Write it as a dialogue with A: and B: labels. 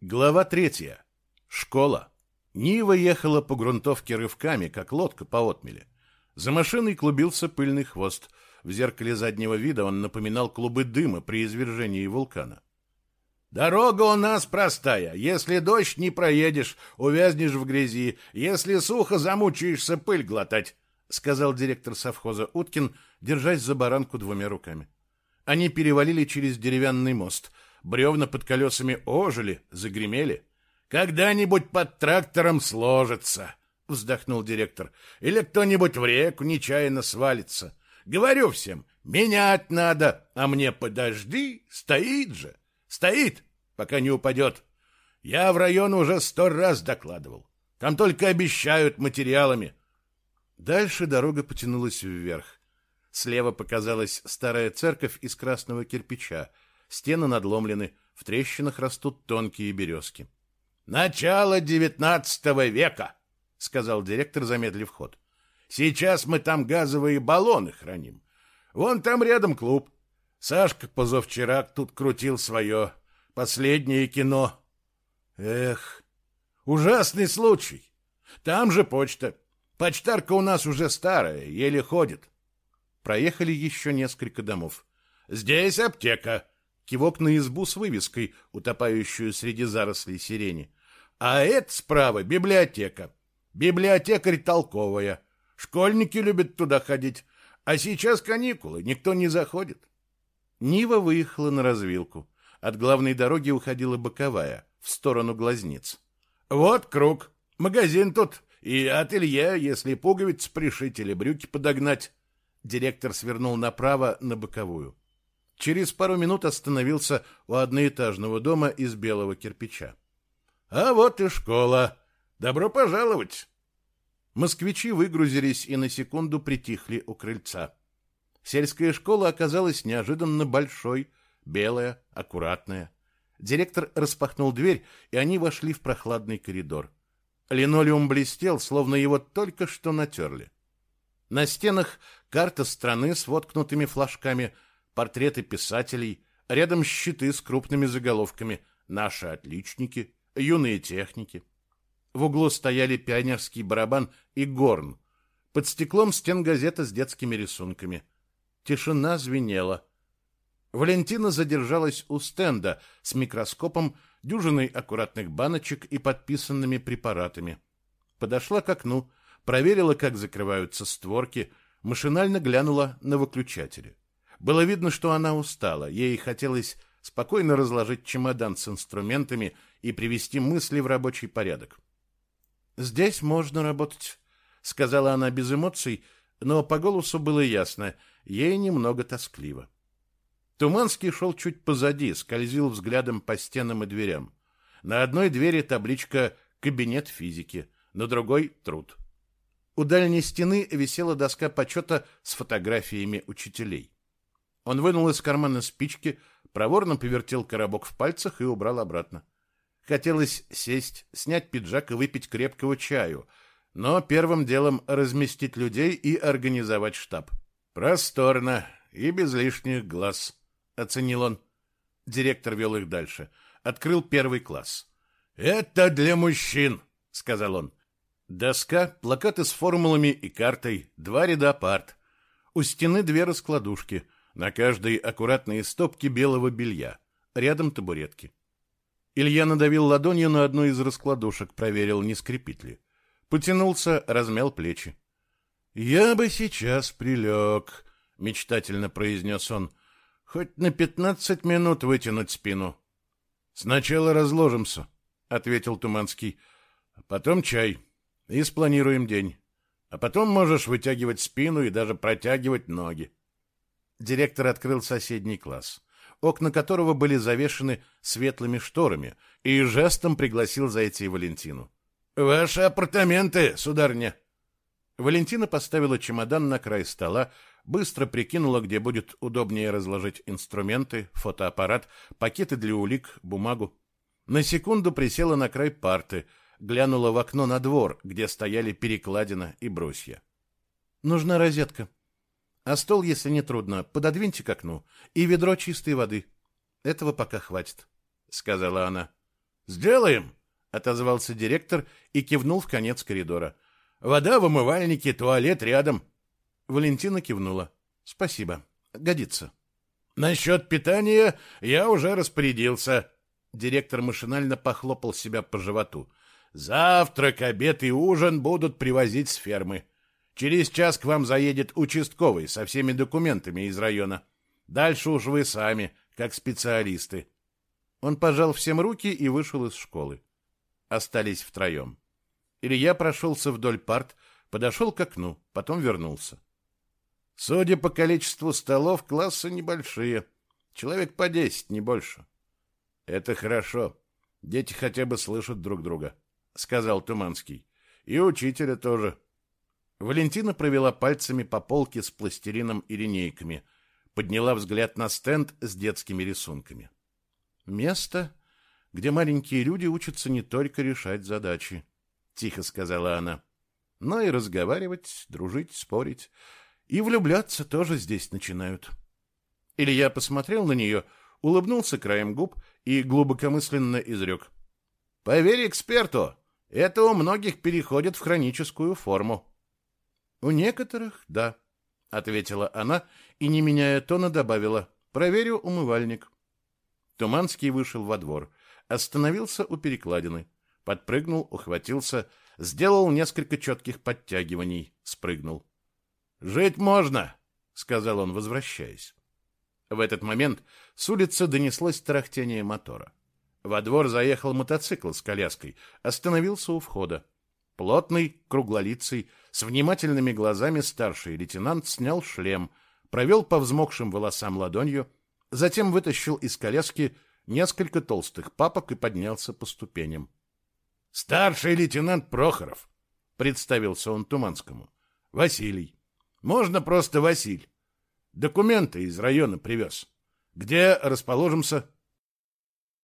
A: Глава третья. Школа. Нива ехала по грунтовке рывками, как лодка по отмеле. За машиной клубился пыльный хвост. В зеркале заднего вида он напоминал клубы дыма при извержении вулкана. «Дорога у нас простая. Если дождь, не проедешь, увязнешь в грязи. Если сухо, замучаешься пыль глотать», — сказал директор совхоза Уткин, держась за баранку двумя руками. Они перевалили через деревянный мост. Бревна под колесами ожили, загремели. «Когда-нибудь под трактором сложится», — вздохнул директор. «Или кто-нибудь в реку нечаянно свалится. Говорю всем, менять надо, а мне подожди, стоит же». Стоит, пока не упадет. Я в район уже сто раз докладывал. Там только обещают материалами. Дальше дорога потянулась вверх. Слева показалась старая церковь из красного кирпича. Стены надломлены, в трещинах растут тонкие березки. «Начало девятнадцатого века», — сказал директор, замедлив ход. «Сейчас мы там газовые баллоны храним. Вон там рядом клуб. Сашка позавчера тут крутил свое последнее кино. Эх, ужасный случай. Там же почта. Почтарка у нас уже старая, еле ходит. Проехали еще несколько домов. Здесь аптека. Кивок на избу с вывеской, утопающую среди зарослей сирени. А это справа библиотека. Библиотекарь толковая. Школьники любят туда ходить. А сейчас каникулы, никто не заходит. Нива выехала на развилку. От главной дороги уходила боковая, в сторону глазниц. «Вот круг. Магазин тут. И ателье, если пуговиц пришить или брюки подогнать». Директор свернул направо на боковую. Через пару минут остановился у одноэтажного дома из белого кирпича. «А вот и школа. Добро пожаловать!» Москвичи выгрузились и на секунду притихли у крыльца. Сельская школа оказалась неожиданно большой, белая, аккуратная. Директор распахнул дверь, и они вошли в прохладный коридор. Линолеум блестел, словно его только что натерли. На стенах карта страны с воткнутыми флажками, портреты писателей, рядом щиты с крупными заголовками «Наши отличники», «Юные техники». В углу стояли пионерский барабан и горн. Под стеклом стен газета с детскими рисунками – Тишина звенела. Валентина задержалась у стенда с микроскопом, дюжиной аккуратных баночек и подписанными препаратами. Подошла к окну, проверила, как закрываются створки, машинально глянула на выключатели. Было видно, что она устала, ей хотелось спокойно разложить чемодан с инструментами и привести мысли в рабочий порядок. «Здесь можно работать», — сказала она без эмоций, но по голосу было ясно — ей немного тоскливо. Туманский шел чуть позади, скользил взглядом по стенам и дверям. На одной двери табличка «Кабинет физики», на другой — «Труд». У дальней стены висела доска почета с фотографиями учителей. Он вынул из кармана спички, проворно повертел коробок в пальцах и убрал обратно. Хотелось сесть, снять пиджак и выпить крепкого чаю, но первым делом разместить людей и организовать штаб. Просторно и без лишних глаз, оценил он. Директор вел их дальше. Открыл первый класс. Это для мужчин, сказал он. Доска, плакаты с формулами и картой, два ряда парт. У стены две раскладушки, на каждой аккуратные стопки белого белья. Рядом табуретки. Илья надавил ладонью на одну из раскладушек, проверил, не скрипит ли. Потянулся, размял плечи. «Я бы сейчас прилег», — мечтательно произнес он. «Хоть на пятнадцать минут вытянуть спину». «Сначала разложимся», — ответил Туманский. «Потом чай. И спланируем день. А потом можешь вытягивать спину и даже протягивать ноги». Директор открыл соседний класс, окна которого были завешены светлыми шторами, и жестом пригласил зайти Валентину. «Ваши апартаменты, сударня», Валентина поставила чемодан на край стола, быстро прикинула, где будет удобнее разложить инструменты, фотоаппарат, пакеты для улик, бумагу. На секунду присела на край парты, глянула в окно на двор, где стояли перекладина и брусья. «Нужна розетка. А стол, если не трудно, пододвиньте к окну. И ведро чистой воды. Этого пока хватит», — сказала она. Сделаем, отозвался директор и кивнул в конец коридора. Вода в умывальнике, туалет рядом. Валентина кивнула. Спасибо. Годится. Насчет питания я уже распорядился. Директор машинально похлопал себя по животу. Завтрак, обед и ужин будут привозить с фермы. Через час к вам заедет участковый со всеми документами из района. Дальше уж вы сами, как специалисты. Он пожал всем руки и вышел из школы. Остались втроем. Илья прошелся вдоль парт, подошел к окну, потом вернулся. Судя по количеству столов, классы небольшие. Человек по десять, не больше. Это хорошо. Дети хотя бы слышат друг друга, сказал Туманский. И учителя тоже. Валентина провела пальцами по полке с пластилином и линейками, подняла взгляд на стенд с детскими рисунками. Место, где маленькие люди учатся не только решать задачи, тихо сказала она, но и разговаривать, дружить, спорить, и влюбляться тоже здесь начинают. Илья посмотрел на нее, улыбнулся краем губ и глубокомысленно изрек. «Поверь эксперту, это у многих переходит в хроническую форму». «У некоторых — да», — ответила она и, не меняя тона, добавила. «Проверю умывальник». Туманский вышел во двор, остановился у перекладины, подпрыгнул, ухватился, сделал несколько четких подтягиваний, спрыгнул. «Жить можно», — сказал он, возвращаясь. В этот момент с улицы донеслось тарахтение мотора. Во двор заехал мотоцикл с коляской, остановился у входа. Плотный, круглолицый, с внимательными глазами старший лейтенант снял шлем, провел по взмокшим волосам ладонью, Затем вытащил из коляски несколько толстых папок и поднялся по ступеням. «Старший лейтенант Прохоров», — представился он Туманскому. «Василий. Можно просто Василь. Документы из района привез. Где расположимся?»